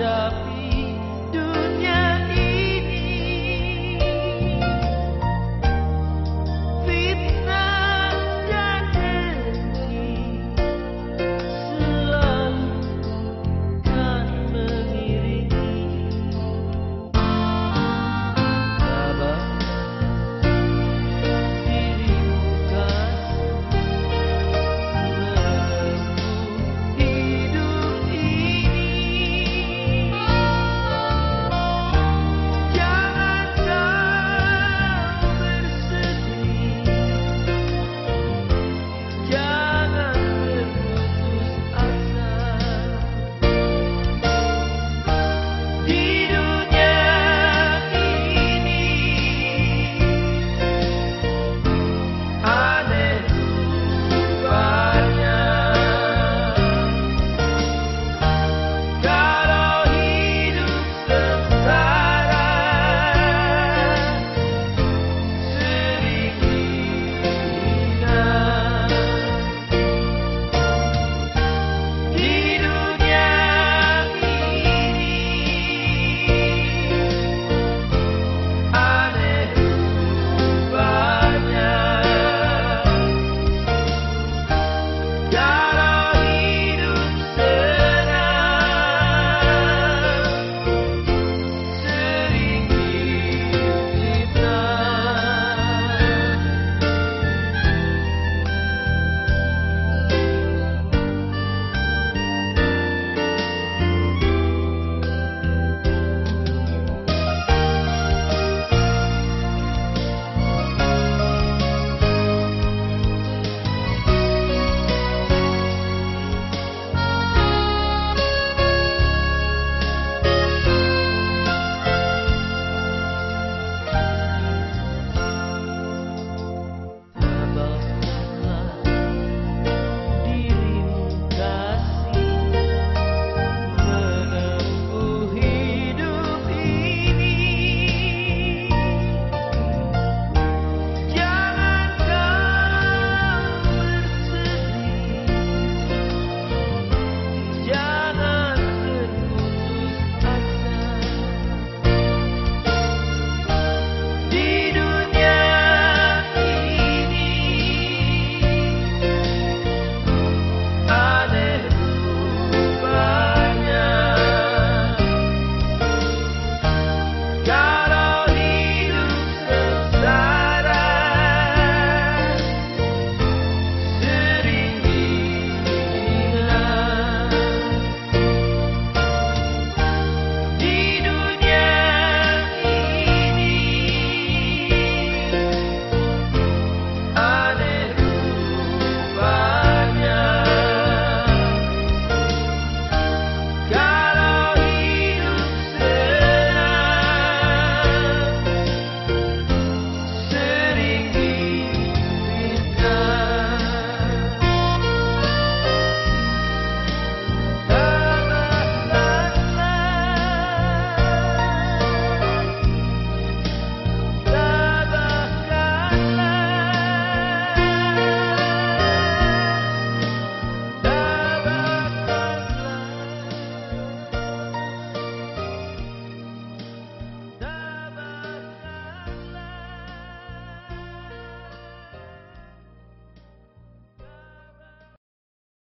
up